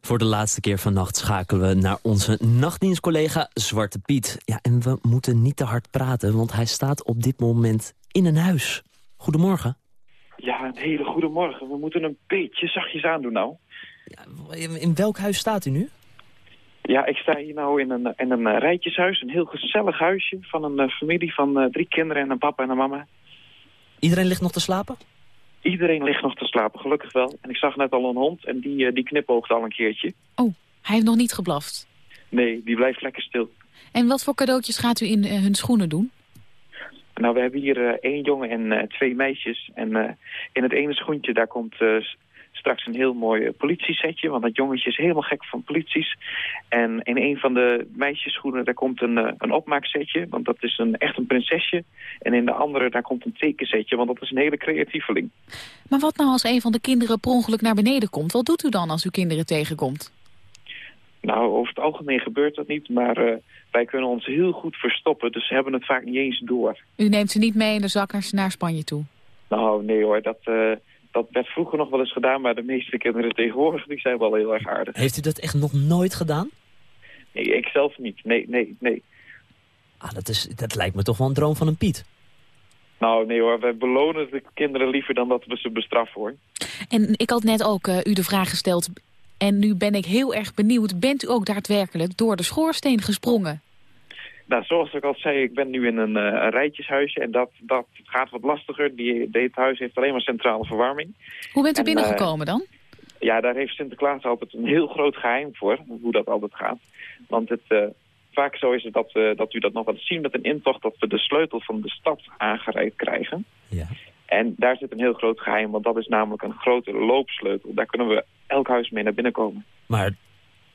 Voor de laatste keer vannacht schakelen we naar onze nachtdienstcollega Zwarte Piet. Ja, en we moeten niet te hard praten, want hij staat op dit moment in een huis. Goedemorgen. Ja, een hele goede morgen. We moeten een beetje zachtjes aandoen nou. In, in welk huis staat u nu? Ja, ik sta hier nou in een, in een eh, rijtjeshuis. Een heel gezellig huisje van een eh, familie van eh, drie kinderen en een papa en een mama. Iedereen ligt nog te slapen? Iedereen ligt nog te slapen, gelukkig wel. En ik zag net al een hond en die, die knipoogt al een keertje. Oh, hij heeft nog niet geblaft. Nee, die blijft lekker stil. En wat voor cadeautjes gaat u in hun schoenen doen? Nou, we hebben hier eh, één jongen en eh, twee meisjes. En eh, in het ene schoentje, daar komt straks een heel mooi politiesetje. Want dat jongetje is helemaal gek van polities. En in een van de meisjesschoenen, daar komt een, een opmaaksetje. Want dat is een, echt een prinsesje. En in de andere, daar komt een tekensetje. Want dat is een hele creatieveling. Maar wat nou als een van de kinderen per ongeluk naar beneden komt? Wat doet u dan als u kinderen tegenkomt? Nou, over het algemeen gebeurt dat niet. Maar wij kunnen ons heel goed verstoppen. Dus ze hebben het vaak niet eens door. U neemt ze niet mee in de zak naar- naar Spanje toe. Nou, nee hoor. Dat, eh, dat werd vroeger nog wel eens gedaan. Maar de meeste kinderen tegenwoordig, die zijn wel heel erg aardig. Heeft u dat echt nog nooit gedaan? Nee, ik zelf niet. Nee, nee, nee. Ah, dat, is, dat lijkt me toch wel een droom van een Piet. Nou, nee hoor. Wij belonen de kinderen liever dan dat we ze bestraffen hoor. En ik had net ook eh, u de vraag gesteld... en nu ben ik heel erg benieuwd... bent u ook daadwerkelijk door de schoorsteen gesprongen? Nou, zoals ik al zei, ik ben nu in een, eh, een rijtjeshuisje. En dat, dat gaat wat lastiger. Die, dit huis heeft alleen maar centrale verwarming. Hoe bent u En, binnengekomen dan? Ja, daar heeft Sinterklaas altijd een heel groot geheim voor, hoe dat altijd gaat. Want het, eh, vaak zo is het dat, eh, dat u dat nog wel eens zien met een intocht... dat we de sleutel van de stad aangereikt krijgen. Ja. En daar zit een heel groot geheim, want dat is namelijk een grote loopsleutel. Daar kunnen we elk huis mee naar binnen komen. Maar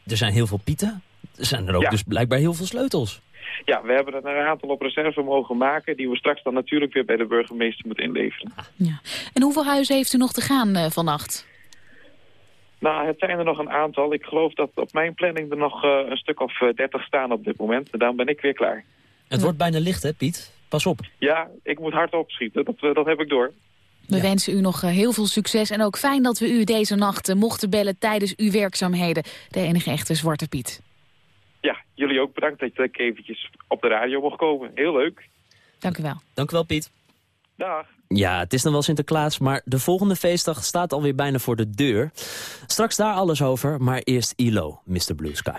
er zijn heel veel Pieten. Er zijn er ook Ja. dus blijkbaar heel veel sleutels. Ja, we hebben er een aantal op reserve mogen maken... die we straks dan natuurlijk weer bij de burgemeester moeten inleveren. En hoeveel huizen heeft u nog te gaan eh, vannacht? Nou, het zijn er nog een aantal. Ik geloof dat op mijn planning er nog eh, een stuk of eh, dertig staan op dit moment. En dan ben ik weer klaar. Het wordt bijna licht, hè, Piet? Pas op. Ja, ik moet hard opschieten. Dat, dat heb ik door. We wensen u nog eh, heel veel succes en ook fijn dat we u deze nacht eh, mochten bellen tijdens uw werkzaamheden. De enige echte Zwarte Piet. Ja, jullie ook bedankt dat ik eventjes op de radio mocht komen. Heel leuk. Dank u wel. Dank u wel, Piet. Dag. Ja, het is dan wel Sinterklaas, maar de volgende feestdag staat alweer bijna voor de deur. Straks daar alles over, maar eerst ILO, Mr. Blue Sky.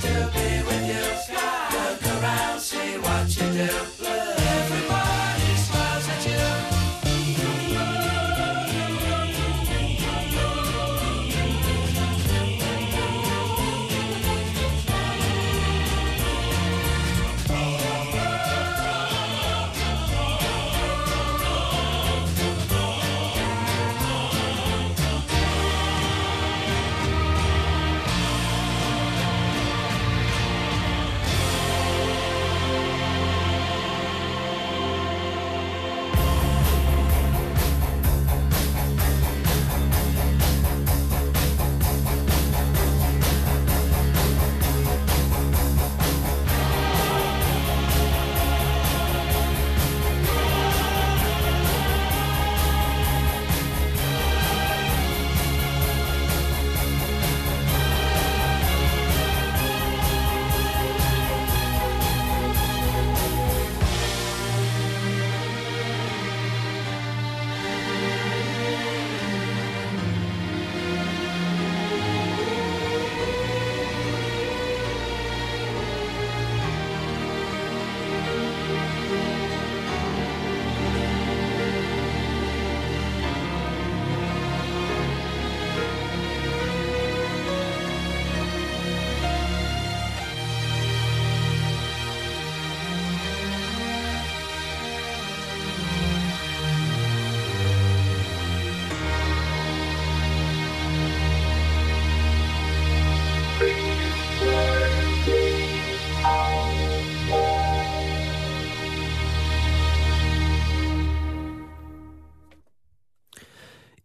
still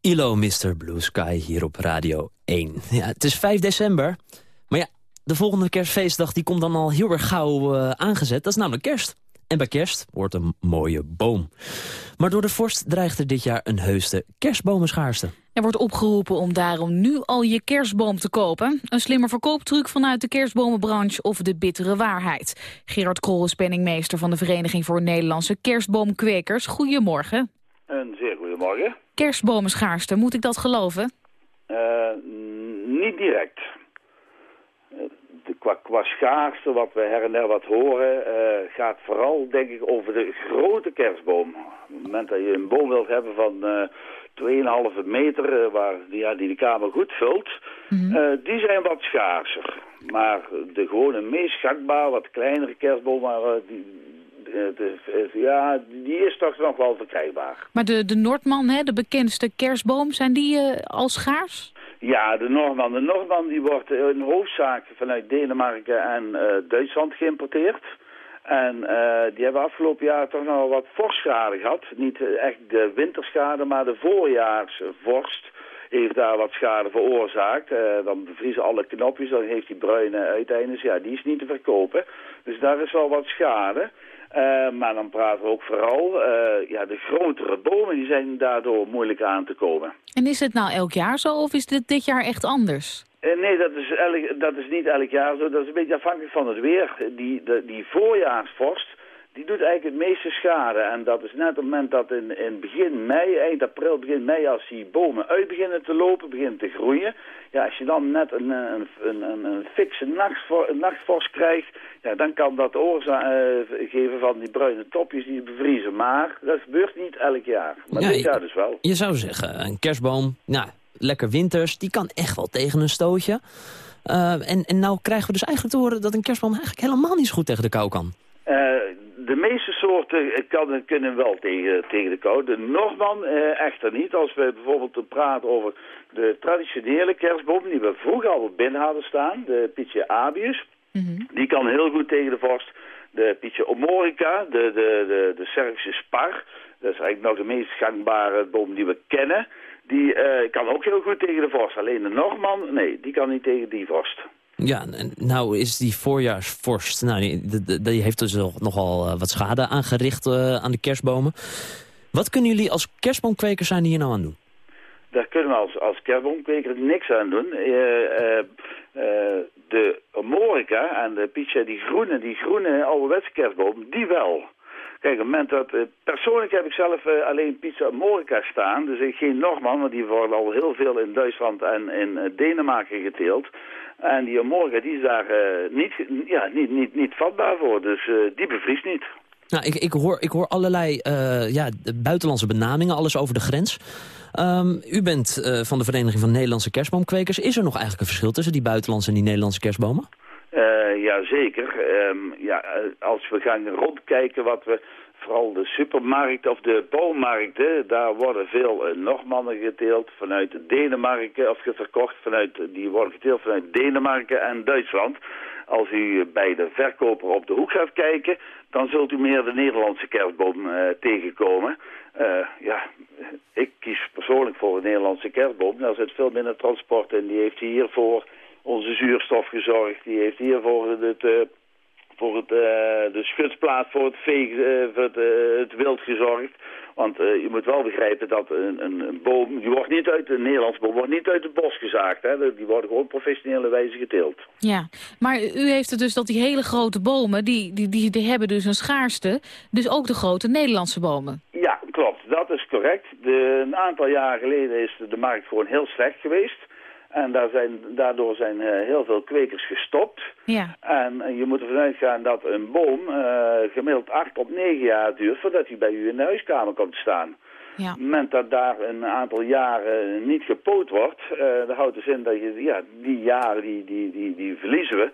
ILO Mr. Blue Sky hier op Radio 1. Ja, het is 5 december, maar ja, de volgende kerstfeestdag die komt dan al heel erg gauw uh, aangezet. Dat is namelijk kerst. En bij kerst wordt een mooie boom. Maar door de vorst dreigt er dit jaar een heusde kerstbomenschaarste. Er wordt opgeroepen om daarom nu al je kerstboom te kopen. Een slimme verkooptruc vanuit de kerstbomenbranche of de bittere waarheid. Gerard Krol is penningmeester van de Vereniging voor Nederlandse Kerstboomkwekers. Goedemorgen. Een zeer goedemorgen. Kerstbomenschaarste, moet ik dat geloven? Uh, niet direct qua, qua schaarste, wat we her en der wat horen, uh, gaat vooral denk ik over de grote kerstboom. Op het moment dat je een boom wilt hebben van uh, 2,5 meter, uh, waar, ja, die de kamer goed vult, mm -hmm. die zijn wat schaarser. Maar de gewone meest gangbaar, wat kleinere kerstboom, maar, die, de, ja, die is toch nog wel verkrijgbaar. Maar de, de Noordman, hè, de bekendste kerstboom, zijn die al schaars? Ja, de Norman. De Norman die wordt in hoofdzaak vanuit Denemarken en uh, Duitsland geïmporteerd. En uh, die hebben afgelopen jaar toch nog wat vorstschade gehad. Niet echt de winterschade, maar de voorjaarsvorst heeft daar wat schade veroorzaakt. Uh, dan bevriezen alle knopjes, dan heeft die bruine uiteindes, ja, die is niet te verkopen. Dus daar is wel wat schade. Uh, maar dan praten we ook vooral, uh, ja, de grotere bomen die zijn daardoor moeilijk aan te komen. En is het nou elk jaar zo of is dit dit jaar echt anders? Uh, nee, dat is, elk, dat is niet elk jaar zo. Dat is een beetje afhankelijk van het weer. Die, de, die voorjaarsvorst, die doet eigenlijk het meeste schade. En dat is net op het moment dat in, in begin mei, eind april, begin mei, als die bomen uit beginnen te lopen, beginnen te groeien. Ja, als je dan net een, een, een, een, een fikse nachtvorst krijgt, ja, dan kan dat oorzaak uh, geven van die bruine topjes die bevriezen. Maar dat gebeurt niet elk jaar. Maar ja, dit jaar dus wel. Je zou zeggen, een kerstboom, nou, lekker winters, die kan echt wel tegen een stootje. Uh, en, en nou krijgen we dus eigenlijk te horen dat een kerstboom eigenlijk helemaal niet zo goed tegen de kou kan. De meeste soorten kan, kunnen wel tegen, tegen de kou. De Noordman uh, echter niet. Als we bijvoorbeeld praten over de traditionele kerstboom die we vroeger al binnen hadden staan, de Pietje abius, mm -hmm. die kan heel goed tegen de vorst. De Pietje omorica, de, de, de, de Servische spar, dat is eigenlijk nog de meest gangbare boom die we kennen. Die uh, kan ook heel goed tegen de vorst. Alleen de Noordman, nee, die kan niet tegen die vorst. Ja, nou is die voorjaarsvorst, nou, die, heeft dus nogal wat schade aangericht uh, aan de kerstbomen. Wat kunnen jullie als kerstboomkwekers zijn hier nou aan doen? Daar kunnen we als, als kerstboomkweker niks aan doen. Uh, de Morica en de Pietje, die groene, die groene ouderwetse kerstboom, die wel. Kijk, moment dat... persoonlijk heb ik zelf alleen Pizza Morica staan. Dus ik geen Norman, want die worden al heel veel in Duitsland en in Denemarken geteeld. En die morgen die is daar niet, ja, niet, niet, niet vatbaar voor, dus die bevriest niet. Nou, ik, ik, hoor, ik hoor allerlei ja, buitenlandse benamingen, alles over de grens. Um, u bent van de Vereniging van Nederlandse Kerstboomkwekers. Is er nog eigenlijk een verschil tussen die buitenlandse en die Nederlandse kerstbomen? Ja, zeker. Um, ja, als we gaan rondkijken wat we vooral de supermarkten of de bouwmarkten, daar worden veel uh, Noordmannen geteeld vanuit Denemarken of verkocht vanuit, die worden geteeld vanuit Denemarken en Duitsland. Als u bij de verkoper op de hoek gaat kijken, dan zult u meer de Nederlandse kerstboom uh, tegenkomen. Uh, ja, ik kies persoonlijk voor een Nederlandse kerstboom. Daar zit veel minder transport in. Die heeft hier voor onze zuurstof gezorgd. Die heeft hier voor het voor het, uh, de schutsplaats voor het, veeg, uh, voor het, het, wild gezorgd. Want je moet wel begrijpen dat een, een, een, boom, die wordt niet uit, een Nederlands boom wordt niet uit het bos gezaagd. Hè? Die worden gewoon op professionele wijze geteeld. Ja, maar u heeft het dus dat die hele grote bomen, die, die, die, die hebben dus een schaarste. Dus ook de grote Nederlandse bomen. Ja, klopt. Dat is correct. De, een aantal jaar geleden is de markt gewoon heel slecht geweest. En daar zijn, daardoor zijn uh, heel veel kwekers gestopt. Ja. En uh, je moet ervan uitgaan dat een boom uh, gemiddeld acht tot negen jaar duurt voordat hij bij u in de huiskamer komt te staan. Ja. Op het moment dat daar een aantal jaren niet gepoot wordt, dan houdt dus in dat je, ja, die jaren die, die, die, die verliezen we.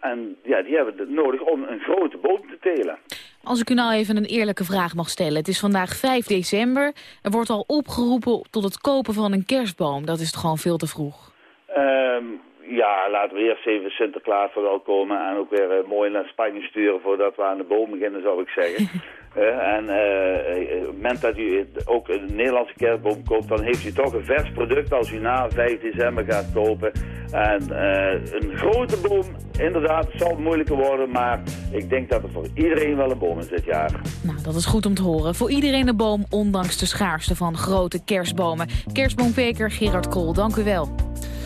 en ja, die hebben het nodig om een grote boom te telen. Als ik u nou even een eerlijke vraag mag stellen. Het is vandaag 5 december. Er wordt al opgeroepen tot het kopen van een kerstboom. Dat is toch gewoon veel te vroeg? Um, Ja, laten we eerst even Sinterklaas verwelkomen en ook weer mooi naar Spanje sturen voordat we aan de boom beginnen, zou ik zeggen. en uh, op het moment dat u ook een Nederlandse kerstboom koopt, dan heeft u toch een vers product als u na 5 december gaat kopen. En uh, een grote boom, inderdaad, het zal moeilijker worden, maar ik denk dat er voor iedereen wel een boom is dit jaar. Nou, dat is goed om te horen. Voor iedereen een boom, ondanks de schaarste van grote kerstbomen. Kerstboompeker Gerard Kool, dank u wel.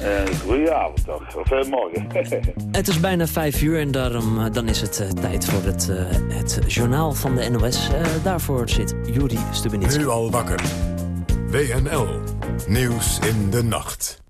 Uh, goedenavond toch, of uh, morgen. het is bijna vijf uur en daarom uh, dan is het tijd voor het, het journaal van de NOS. daarvoor zit Juri Stubenitski. Nu al wakker. WNL. Nieuws in de nacht.